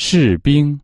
士兵。